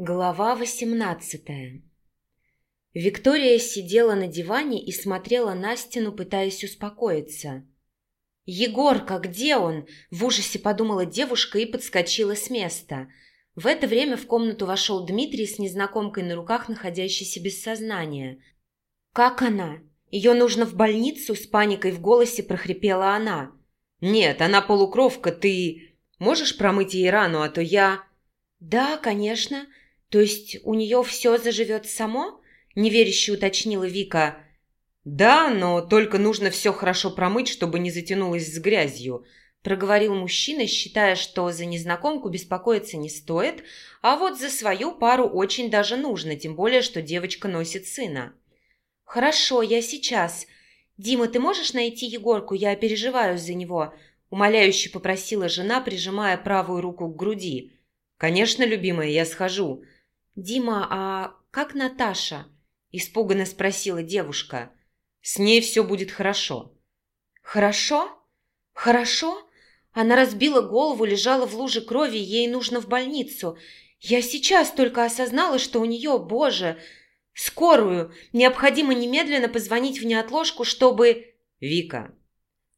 Глава восемнадцатая Виктория сидела на диване и смотрела на стену, пытаясь успокоиться. «Егорка, где он?» – в ужасе подумала девушка и подскочила с места. В это время в комнату вошел Дмитрий с незнакомкой на руках, находящейся без сознания. «Как она? Ее нужно в больницу?» – с паникой в голосе прохрипела она. «Нет, она полукровка, ты можешь промыть ей рану, а то я...» «Да, конечно», «То есть у нее все заживет само?» – неверяще уточнила Вика. «Да, но только нужно все хорошо промыть, чтобы не затянулось с грязью», – проговорил мужчина, считая, что за незнакомку беспокоиться не стоит, а вот за свою пару очень даже нужно, тем более, что девочка носит сына. «Хорошо, я сейчас. Дима, ты можешь найти Егорку? Я переживаю за него», – умоляюще попросила жена, прижимая правую руку к груди. «Конечно, любимая, я схожу», «Дима, а как Наташа?» – испуганно спросила девушка. «С ней все будет хорошо». «Хорошо? Хорошо?» Она разбила голову, лежала в луже крови, ей нужно в больницу. Я сейчас только осознала, что у нее, боже, скорую. Необходимо немедленно позвонить в неотложку, чтобы... Вика.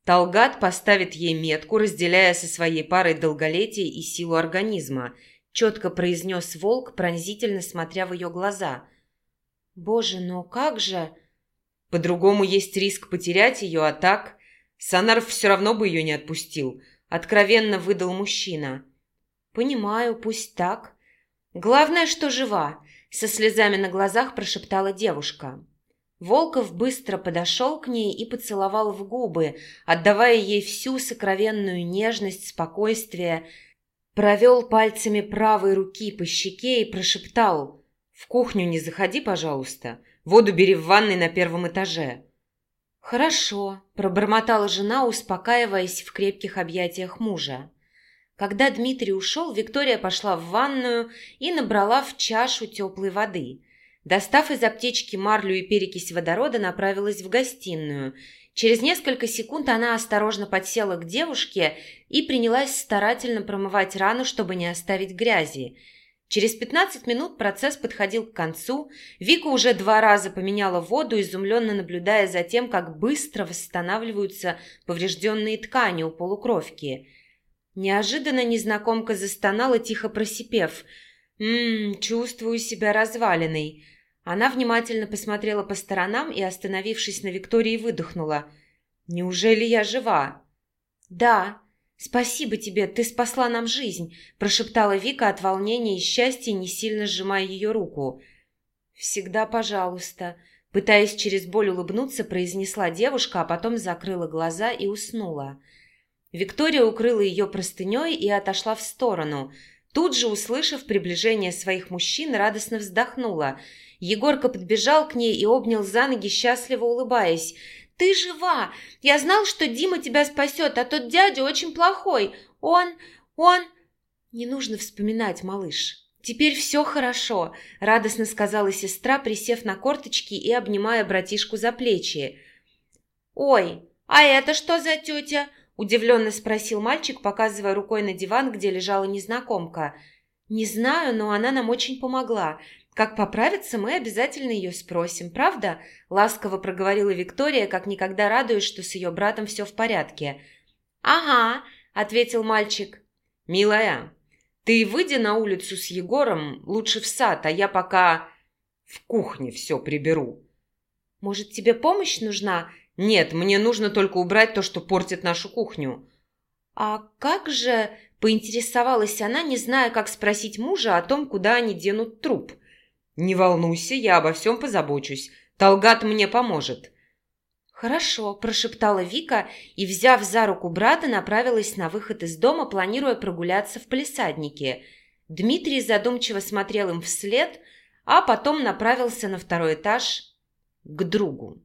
Талгат поставит ей метку, разделяя со своей парой долголетие и силу организма –— четко произнес волк, пронзительно смотря в ее глаза. «Боже, но как же...» «По-другому есть риск потерять ее, а так...» «Санаров все равно бы ее не отпустил», — откровенно выдал мужчина. «Понимаю, пусть так. Главное, что жива», — со слезами на глазах прошептала девушка. Волков быстро подошел к ней и поцеловал в губы, отдавая ей всю сокровенную нежность, спокойствие, Провел пальцами правой руки по щеке и прошептал «В кухню не заходи, пожалуйста. Воду бери в ванной на первом этаже». «Хорошо», – пробормотала жена, успокаиваясь в крепких объятиях мужа. Когда Дмитрий ушел, Виктория пошла в ванную и набрала в чашу теплой воды. Достав из аптечки марлю и перекись водорода, направилась в гостиную – Через несколько секунд она осторожно подсела к девушке и принялась старательно промывать рану, чтобы не оставить грязи. Через 15 минут процесс подходил к концу. Вика уже два раза поменяла воду, изумленно наблюдая за тем, как быстро восстанавливаются поврежденные ткани у полукровки. Неожиданно незнакомка застонала, тихо просипев. «Ммм, чувствую себя разваленной». Она внимательно посмотрела по сторонам и, остановившись на Виктории, выдохнула. «Неужели я жива?» «Да. Спасибо тебе, ты спасла нам жизнь», – прошептала Вика от волнения и счастья, не сильно сжимая ее руку. «Всегда пожалуйста», – пытаясь через боль улыбнуться, произнесла девушка, а потом закрыла глаза и уснула. Виктория укрыла ее простыней и отошла в сторону. Тут же, услышав приближение своих мужчин, радостно вздохнула – Егорка подбежал к ней и обнял за ноги, счастливо улыбаясь. «Ты жива! Я знал, что Дима тебя спасет, а тот дядя очень плохой. Он... он...» «Не нужно вспоминать, малыш. Теперь все хорошо», — радостно сказала сестра, присев на корточки и обнимая братишку за плечи. «Ой, а это что за тетя?» — удивленно спросил мальчик, показывая рукой на диван, где лежала незнакомка. «Не знаю, но она нам очень помогла. Как поправится, мы обязательно ее спросим, правда?» Ласково проговорила Виктория, как никогда радуясь, что с ее братом все в порядке. «Ага», — ответил мальчик. «Милая, ты выйди на улицу с Егором, лучше в сад, а я пока в кухне все приберу». «Может, тебе помощь нужна?» «Нет, мне нужно только убрать то, что портит нашу кухню». «А как же...» — поинтересовалась она, не зная, как спросить мужа о том, куда они денут труп. «Не волнуйся, я обо всем позабочусь. Талгат мне поможет». «Хорошо», – прошептала Вика и, взяв за руку брата, направилась на выход из дома, планируя прогуляться в палисаднике. Дмитрий задумчиво смотрел им вслед, а потом направился на второй этаж к другу.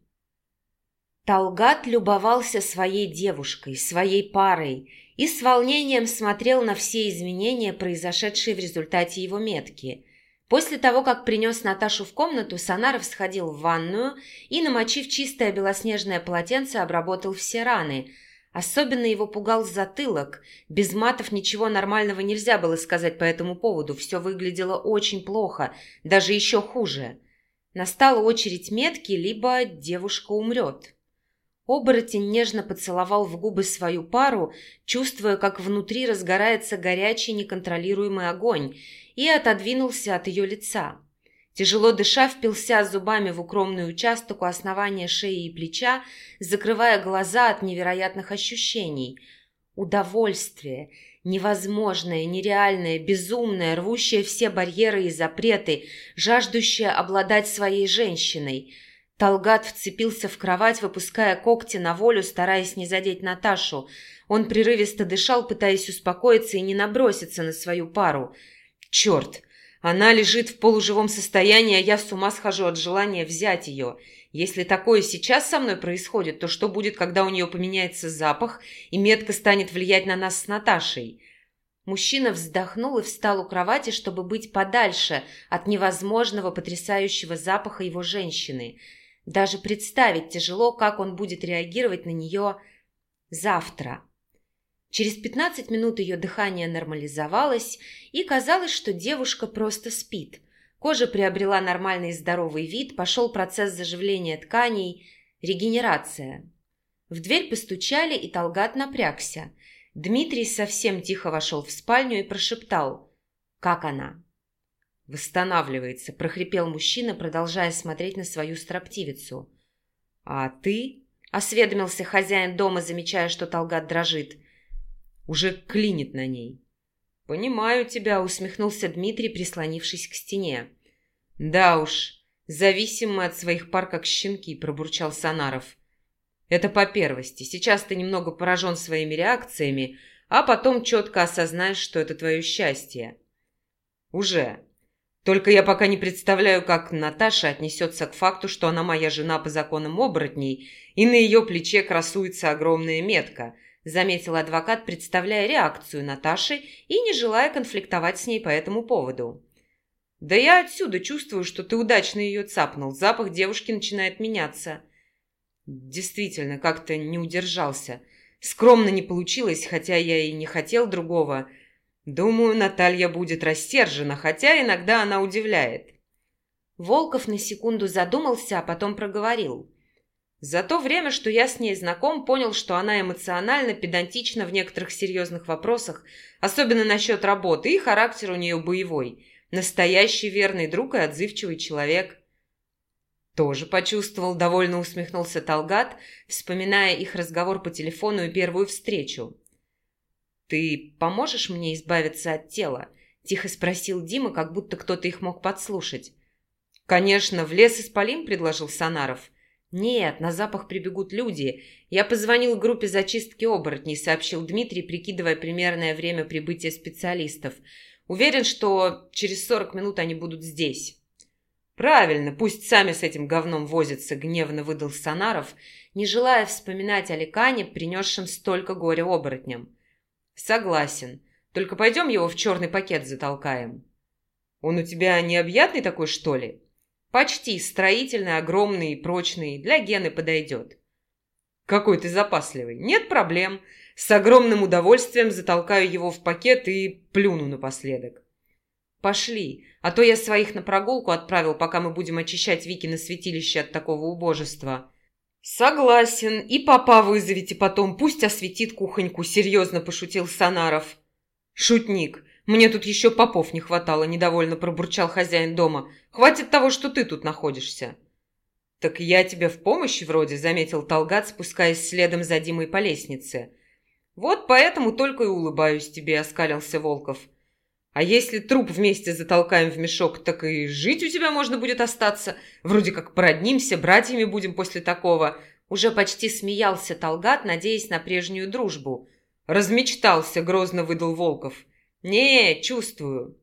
Талгат любовался своей девушкой, своей парой и с волнением смотрел на все изменения, произошедшие в результате его метки – После того, как принес Наташу в комнату, Санаров сходил в ванную и, намочив чистое белоснежное полотенце, обработал все раны. Особенно его пугал затылок. Без матов ничего нормального нельзя было сказать по этому поводу. Все выглядело очень плохо, даже еще хуже. Настала очередь метки, либо девушка умрет. Оборотень нежно поцеловал в губы свою пару, чувствуя, как внутри разгорается горячий неконтролируемый огонь, и отодвинулся от ее лица. Тяжело дыша, впился зубами в укромный участок у основания шеи и плеча, закрывая глаза от невероятных ощущений. Удовольствие, невозможное, нереальное, безумное, рвущее все барьеры и запреты, жаждущее обладать своей женщиной. Талгат вцепился в кровать, выпуская когти на волю, стараясь не задеть Наташу. Он прерывисто дышал, пытаясь успокоиться и не наброситься на свою пару. «Черт! Она лежит в полуживом состоянии, а я с ума схожу от желания взять ее. Если такое сейчас со мной происходит, то что будет, когда у нее поменяется запах и метка станет влиять на нас с Наташей? Мужчина вздохнул и встал у кровати, чтобы быть подальше от невозможного потрясающего запаха его женщины. Даже представить тяжело, как он будет реагировать на нее завтра. Через 15 минут ее дыхание нормализовалось, и казалось, что девушка просто спит. Кожа приобрела нормальный здоровый вид, пошел процесс заживления тканей, регенерация. В дверь постучали, и Талгат напрягся. Дмитрий совсем тихо вошел в спальню и прошептал «Как она?» «Восстанавливается», – прохрипел мужчина, продолжая смотреть на свою строптивицу. «А ты?» – осведомился хозяин дома, замечая, что Талгат дрожит. Уже клинит на ней. «Понимаю тебя», — усмехнулся Дмитрий, прислонившись к стене. «Да уж, зависим мы от своих пар, как щенки», — пробурчал Санаров. «Это по первости. Сейчас ты немного поражен своими реакциями, а потом четко осознаешь, что это твое счастье». «Уже. Только я пока не представляю, как Наташа отнесется к факту, что она моя жена по законам оборотней, и на ее плече красуется огромная метка — заметил адвокат, представляя реакцию Наташи и не желая конфликтовать с ней по этому поводу. «Да я отсюда чувствую, что ты удачно ее цапнул. Запах девушки начинает меняться». Действительно, как-то не удержался. Скромно не получилось, хотя я и не хотел другого. Думаю, Наталья будет рассержена, хотя иногда она удивляет. Волков на секунду задумался, а потом проговорил. За то время, что я с ней знаком, понял, что она эмоционально, педантична в некоторых серьезных вопросах, особенно насчет работы, и характер у нее боевой. Настоящий верный друг и отзывчивый человек. Тоже почувствовал, довольно усмехнулся Талгат, вспоминая их разговор по телефону и первую встречу. «Ты поможешь мне избавиться от тела?» – тихо спросил Дима, как будто кто-то их мог подслушать. «Конечно, в лес испалим», – предложил Санаров – «Нет, на запах прибегут люди. Я позвонил группе зачистки оборотней», — сообщил Дмитрий, прикидывая примерное время прибытия специалистов. «Уверен, что через сорок минут они будут здесь». «Правильно, пусть сами с этим говном возятся», — гневно выдал Санаров, не желая вспоминать о Ликане, принесшем столько горя оборотням. «Согласен. Только пойдем его в черный пакет затолкаем». «Он у тебя необъятный такой, что ли?» Почти строительный, огромный и прочный. Для Гены подойдет. Какой ты запасливый. Нет проблем. С огромным удовольствием затолкаю его в пакет и плюну напоследок. Пошли, а то я своих на прогулку отправил, пока мы будем очищать Вики на святилище от такого убожества. Согласен, и папа вызовите потом, пусть осветит кухоньку, серьезно пошутил Санаров. Шутник. Мне тут еще попов не хватало, недовольно пробурчал хозяин дома. Хватит того, что ты тут находишься. Так я тебе в помощи вроде, заметил Талгат, спускаясь следом за Димой по лестнице. Вот поэтому только и улыбаюсь тебе, оскалился Волков. А если труп вместе затолкаем в мешок, так и жить у тебя можно будет остаться. Вроде как породнимся, братьями будем после такого. Уже почти смеялся Талгат, надеясь на прежнюю дружбу. Размечтался, грозно выдал Волков. «Не, чувствую».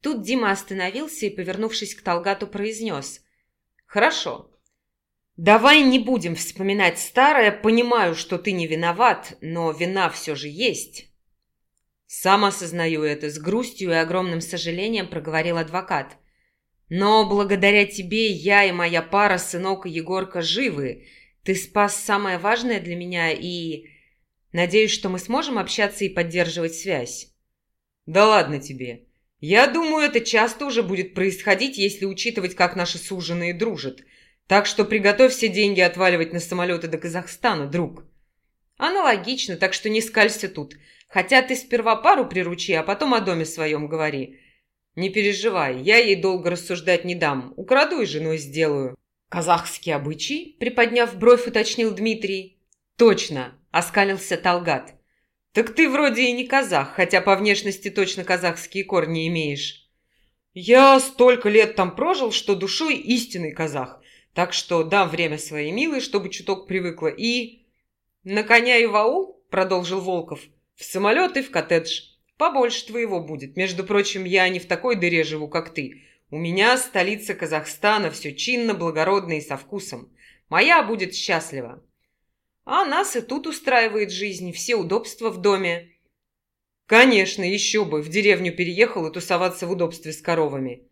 Тут Дима остановился и, повернувшись к Талгату, произнес. «Хорошо. Давай не будем вспоминать старое. Понимаю, что ты не виноват, но вина все же есть». «Сам осознаю это, с грустью и огромным сожалением проговорил адвокат. Но благодаря тебе я и моя пара, сынок и Егорка, живы. Ты спас самое важное для меня и...» Надеюсь, что мы сможем общаться и поддерживать связь». «Да ладно тебе. Я думаю, это часто уже будет происходить, если учитывать, как наши суженые дружат. Так что приготовь все деньги отваливать на самолеты до Казахстана, друг». «Аналогично, так что не скалься тут. Хотя ты сперва пару приручи, а потом о доме своем говори. Не переживай, я ей долго рассуждать не дам. Украду и женой сделаю». «Казахский обычай?» – приподняв бровь, уточнил Дмитрий. «Точно!» – оскалился Талгат. «Так ты вроде и не казах, хотя по внешности точно казахские корни имеешь». «Я столько лет там прожил, что душой истинный казах, так что дам время своей милой, чтобы чуток привыкла, и...» «На коня и в аул?» – продолжил Волков. «В самолет и в коттедж. Побольше твоего будет. Между прочим, я не в такой дыре живу, как ты. У меня столица Казахстана, все чинно, благородно и со вкусом. Моя будет счастлива. А нас и тут устраивает жизнь, все удобства в доме. Конечно, еще бы, в деревню переехал и тусоваться в удобстве с коровами.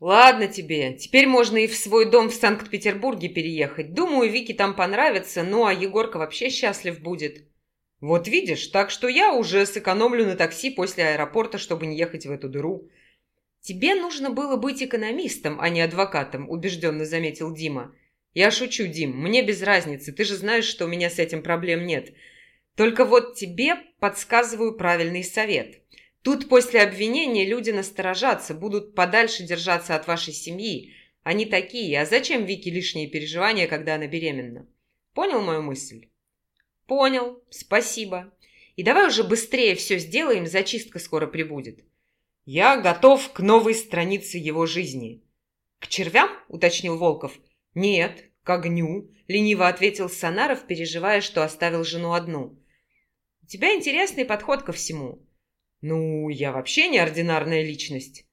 Ладно тебе, теперь можно и в свой дом в Санкт-Петербурге переехать. Думаю, Вике там понравится, ну а Егорка вообще счастлив будет. Вот видишь, так что я уже сэкономлю на такси после аэропорта, чтобы не ехать в эту дыру. Тебе нужно было быть экономистом, а не адвокатом, убежденно заметил Дима. «Я шучу, Дим, мне без разницы, ты же знаешь, что у меня с этим проблем нет. Только вот тебе подсказываю правильный совет. Тут после обвинения люди насторожатся, будут подальше держаться от вашей семьи. Они такие, а зачем Вике лишние переживания, когда она беременна? Понял мою мысль?» «Понял, спасибо. И давай уже быстрее все сделаем, зачистка скоро прибудет». «Я готов к новой странице его жизни». «К червям?» – уточнил Волков – «Нет, к огню», — лениво ответил Санаров, переживая, что оставил жену одну. «У тебя интересный подход ко всему». «Ну, я вообще неординарная личность».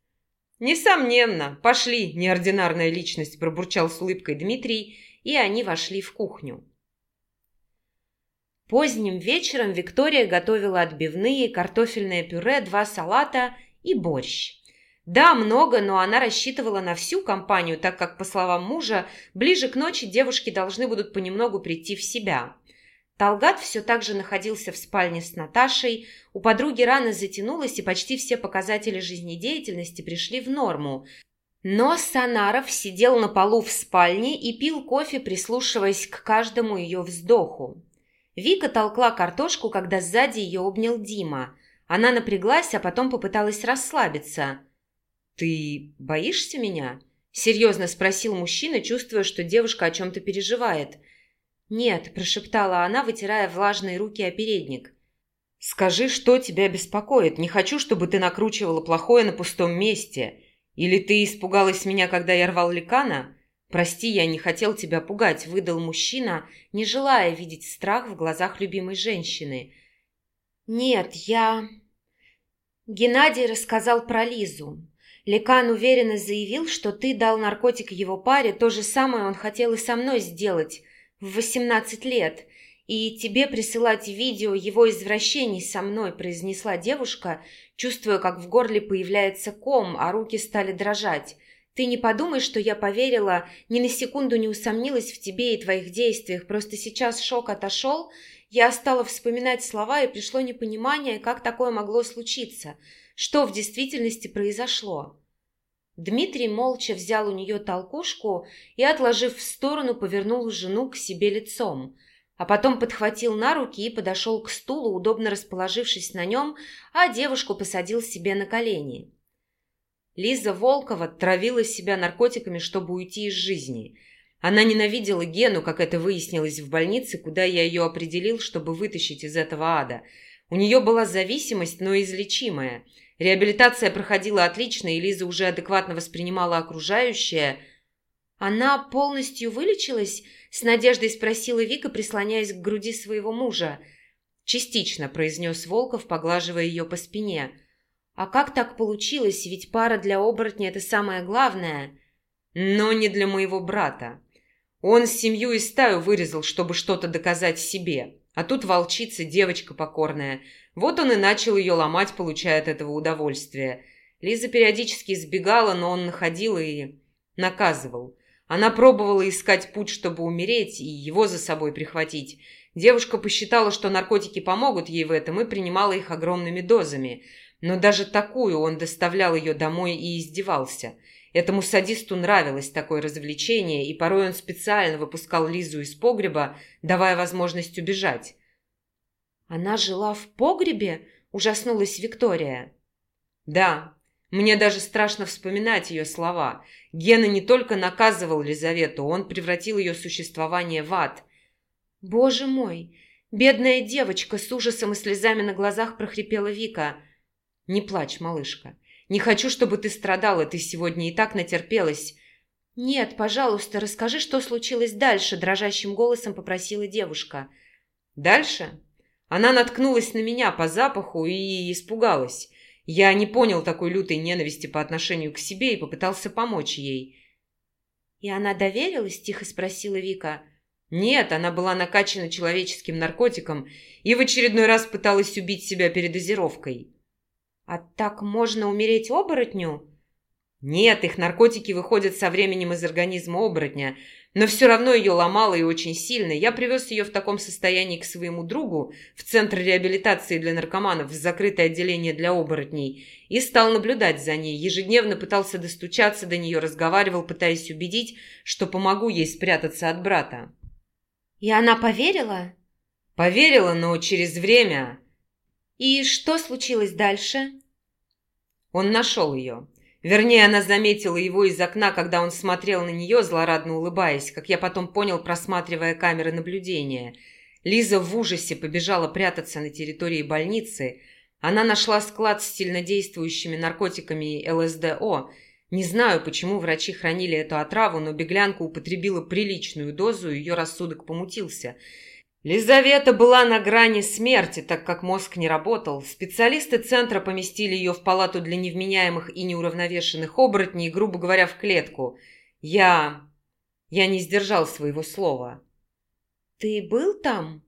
«Несомненно. Пошли, неординарная личность», — пробурчал с улыбкой Дмитрий, и они вошли в кухню. Поздним вечером Виктория готовила отбивные, картофельное пюре, два салата и борщ. Да, много, но она рассчитывала на всю компанию, так как, по словам мужа, ближе к ночи девушки должны будут понемногу прийти в себя. Талгат все так же находился в спальне с Наташей, у подруги рано затянулась, и почти все показатели жизнедеятельности пришли в норму. Но Санаров сидел на полу в спальне и пил кофе, прислушиваясь к каждому ее вздоху. Вика толкла картошку, когда сзади ее обнял Дима. Она напряглась, а потом попыталась расслабиться – «Ты боишься меня?» – серьезно спросил мужчина, чувствуя, что девушка о чем-то переживает. «Нет», – прошептала она, вытирая влажные руки о передник. «Скажи, что тебя беспокоит. Не хочу, чтобы ты накручивала плохое на пустом месте. Или ты испугалась меня, когда я рвал ликана? Прости, я не хотел тебя пугать», – выдал мужчина, не желая видеть страх в глазах любимой женщины. «Нет, я...» Геннадий рассказал про Лизу. Лекан уверенно заявил, что ты дал наркотик его паре, то же самое он хотел и со мной сделать в 18 лет. И тебе присылать видео его извращений со мной, произнесла девушка, чувствуя, как в горле появляется ком, а руки стали дрожать. Ты не подумай, что я поверила, ни на секунду не усомнилась в тебе и твоих действиях, просто сейчас шок отошел, я стала вспоминать слова, и пришло непонимание, как такое могло случиться, что в действительности произошло. Дмитрий молча взял у нее толкушку и, отложив в сторону, повернул жену к себе лицом, а потом подхватил на руки и подошел к стулу, удобно расположившись на нем, а девушку посадил себе на колени. Лиза Волкова травила себя наркотиками, чтобы уйти из жизни. Она ненавидела Гену, как это выяснилось в больнице, куда я ее определил, чтобы вытащить из этого ада. У нее была зависимость, но излечимая – Реабилитация проходила отлично, и Лиза уже адекватно воспринимала окружающее. «Она полностью вылечилась?» – с надеждой спросила Вика, прислоняясь к груди своего мужа. «Частично», – произнес Волков, поглаживая ее по спине. «А как так получилось? Ведь пара для оборотня – это самое главное». «Но не для моего брата. Он семью и стаю вырезал, чтобы что-то доказать себе. А тут волчица, девочка покорная. Вот он и начал ее ломать, получая от этого удовольствие. Лиза периодически избегала, но он находил и наказывал. Она пробовала искать путь, чтобы умереть, и его за собой прихватить. Девушка посчитала, что наркотики помогут ей в этом и принимала их огромными дозами. Но даже такую он доставлял ее домой и издевался. Этому садисту нравилось такое развлечение, и порой он специально выпускал Лизу из погреба, давая возможность убежать. «Она жила в погребе?» – ужаснулась Виктория. «Да, мне даже страшно вспоминать ее слова. Гена не только наказывал Лизавету, он превратил ее существование в ад. «Боже мой! Бедная девочка!» с ужасом и слезами на глазах прохрипела Вика. «Не плачь, малышка. Не хочу, чтобы ты страдала, ты сегодня и так натерпелась». «Нет, пожалуйста, расскажи, что случилось дальше», дрожащим голосом попросила девушка. «Дальше?» Она наткнулась на меня по запаху и испугалась. Я не понял такой лютой ненависти по отношению к себе и попытался помочь ей. «И она доверилась?» – тихо спросила Вика. Нет, она была накачана человеческим наркотиком и в очередной раз пыталась убить себя передозировкой. «А так можно умереть оборотню?» «Нет, их наркотики выходят со временем из организма оборотня, но все равно ее ломало и очень сильно. Я привез ее в таком состоянии к своему другу в Центр реабилитации для наркоманов в закрытое отделение для оборотней и стал наблюдать за ней. Ежедневно пытался достучаться до нее, разговаривал, пытаясь убедить, что помогу ей спрятаться от брата. «И она поверила?» «Поверила, но через время...» «И что случилось дальше?» Он нашел ее. Вернее, она заметила его из окна, когда он смотрел на нее, злорадно улыбаясь, как я потом понял, просматривая камеры наблюдения. Лиза в ужасе побежала прятаться на территории больницы. Она нашла склад с сильнодействующими наркотиками ЛСДО. Не знаю, почему врачи хранили эту отраву, но беглянка употребила приличную дозу, и ее рассудок помутился – Лизавета была на грани смерти, так как мозг не работал. Специалисты центра поместили ее в палату для невменяемых и неуравновешенных оборотней, грубо говоря, в клетку. Я... я не сдержал своего слова. «Ты был там?»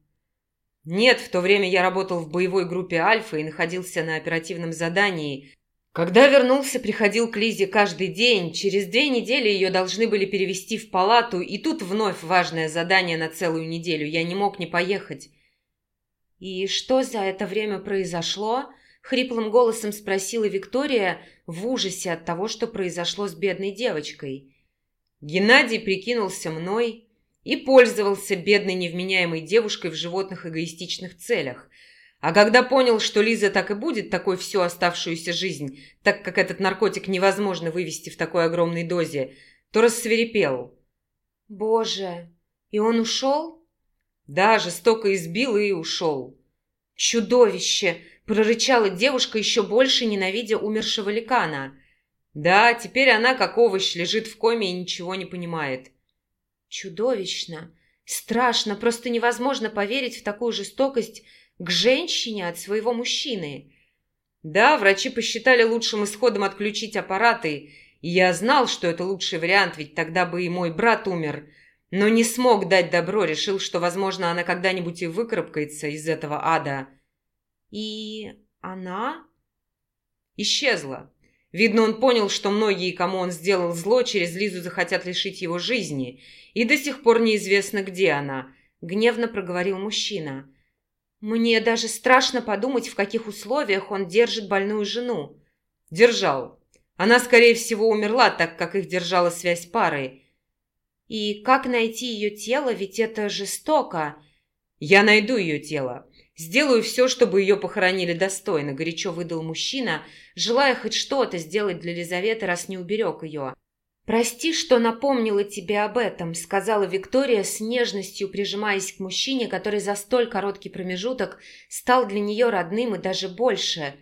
«Нет, в то время я работал в боевой группе «Альфа» и находился на оперативном задании. Когда вернулся, приходил к Лизе каждый день. Через две недели ее должны были перевести в палату, и тут вновь важное задание на целую неделю. Я не мог не поехать. «И что за это время произошло?» — хриплым голосом спросила Виктория в ужасе от того, что произошло с бедной девочкой. Геннадий прикинулся мной и пользовался бедной невменяемой девушкой в животных эгоистичных целях — а когда понял, что Лиза так и будет такой всю оставшуюся жизнь, так как этот наркотик невозможно вывести в такой огромной дозе, то рассверепел. «Боже! И он ушел?» «Да, жестоко избил и ушел». «Чудовище!» – прорычала девушка, еще больше ненавидя умершего ликана. «Да, теперь она, как овощ, лежит в коме и ничего не понимает». «Чудовищно! Страшно! Просто невозможно поверить в такую жестокость!» К женщине от своего мужчины. Да, врачи посчитали лучшим исходом отключить аппараты, и я знал, что это лучший вариант, ведь тогда бы и мой брат умер, но не смог дать добро, решил, что, возможно, она когда-нибудь и выкарабкается из этого ада. И она исчезла. Видно, он понял, что многие, кому он сделал зло, через Лизу захотят лишить его жизни, и до сих пор неизвестно, где она, — гневно проговорил мужчина. Мне даже страшно подумать, в каких условиях он держит больную жену. Держал. Она, скорее всего, умерла, так как их держала связь пары. И как найти ее тело, ведь это жестоко. Я найду ее тело. Сделаю все, чтобы ее похоронили достойно, горячо выдал мужчина, желая хоть что-то сделать для Лизаветы, раз не уберег ее. «Прости, что напомнила тебе об этом», — сказала Виктория с нежностью, прижимаясь к мужчине, который за столь короткий промежуток стал для нее родным и даже больше.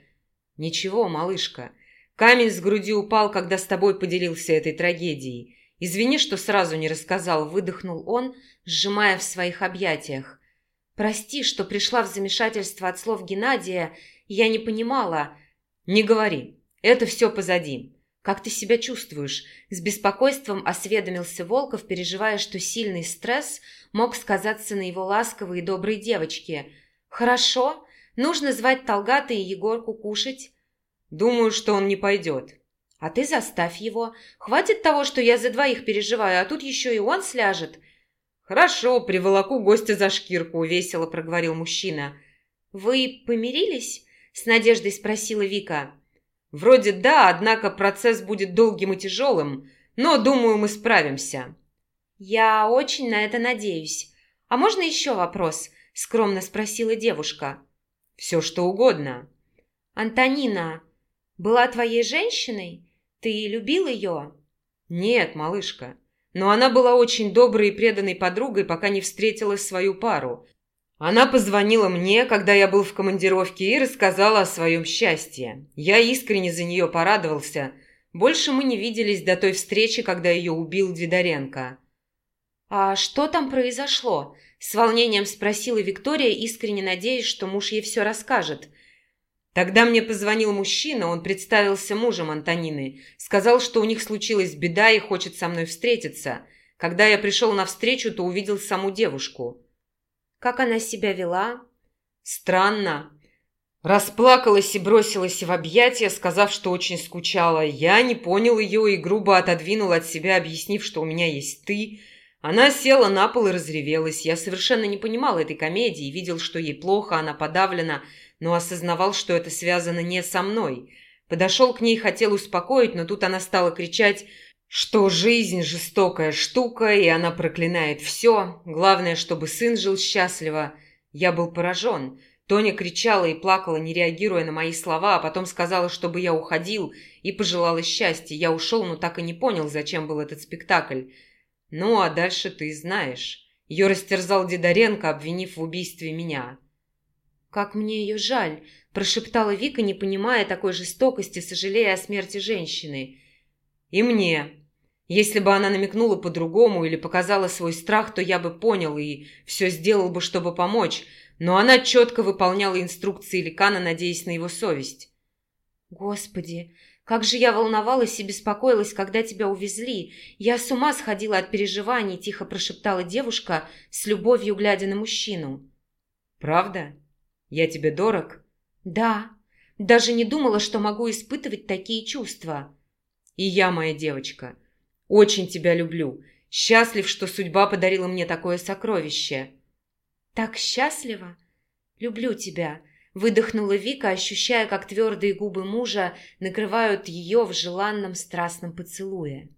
«Ничего, малышка. Камень с груди упал, когда с тобой поделился этой трагедией. Извини, что сразу не рассказал», — выдохнул он, сжимая в своих объятиях. «Прости, что пришла в замешательство от слов Геннадия, я не понимала». «Не говори. Это все позади. «Как ты себя чувствуешь?» С беспокойством осведомился Волков, переживая, что сильный стресс мог сказаться на его ласковой и доброй девочке. «Хорошо. Нужно звать Талгата и Егорку кушать». «Думаю, что он не пойдет». «А ты заставь его. Хватит того, что я за двоих переживаю, а тут еще и он сляжет». «Хорошо, приволоку гостя за шкирку», — весело проговорил мужчина. «Вы помирились?» — с надеждой спросила Вика. «Вроде да, однако процесс будет долгим и тяжелым, но, думаю, мы справимся». «Я очень на это надеюсь. А можно еще вопрос?» — скромно спросила девушка. «Все, что угодно». «Антонина была твоей женщиной? Ты любил ее?» «Нет, малышка. Но она была очень доброй и преданной подругой, пока не встретила свою пару. Она позвонила мне, когда я был в командировке, и рассказала о своем счастье. Я искренне за нее порадовался. Больше мы не виделись до той встречи, когда ее убил Двидоренко. «А что там произошло?» – с волнением спросила Виктория, искренне надеясь, что муж ей все расскажет. Тогда мне позвонил мужчина, он представился мужем Антонины. Сказал, что у них случилась беда и хочет со мной встретиться. Когда я пришел навстречу, то увидел саму девушку. Как она себя вела? Странно. Расплакалась и бросилась в объятия, сказав, что очень скучала. Я не понял ее и грубо отодвинул от себя, объяснив, что у меня есть ты. Она села на пол и разревелась. Я совершенно не понимал этой комедии, видел, что ей плохо, она подавлена, но осознавал, что это связано не со мной. Подошел к ней, хотел успокоить, но тут она стала кричать, что жизнь – жестокая штука, и она проклинает все. Главное, чтобы сын жил счастливо. Я был поражен. Тоня кричала и плакала, не реагируя на мои слова, а потом сказала, чтобы я уходил, и пожелала счастья. Я ушел, но так и не понял, зачем был этот спектакль. Ну, а дальше ты знаешь. Ее растерзал Дидоренко, обвинив в убийстве меня. «Как мне ее жаль!» – прошептала Вика, не понимая такой жестокости, сожалея о смерти женщины. «И мне. Если бы она намекнула по-другому или показала свой страх, то я бы понял и все сделал бы, чтобы помочь, но она четко выполняла инструкции Ликана, надеясь на его совесть». «Господи, как же я волновалась и беспокоилась, когда тебя увезли! Я с ума сходила от переживаний!» – тихо прошептала девушка, с любовью глядя на мужчину. «Правда?» Я тебе дорог?» «Да. Даже не думала, что могу испытывать такие чувства». «И я, моя девочка, очень тебя люблю. Счастлив, что судьба подарила мне такое сокровище». «Так счастлива? Люблю тебя», — выдохнула Вика, ощущая, как твердые губы мужа накрывают ее в желанном страстном поцелуе.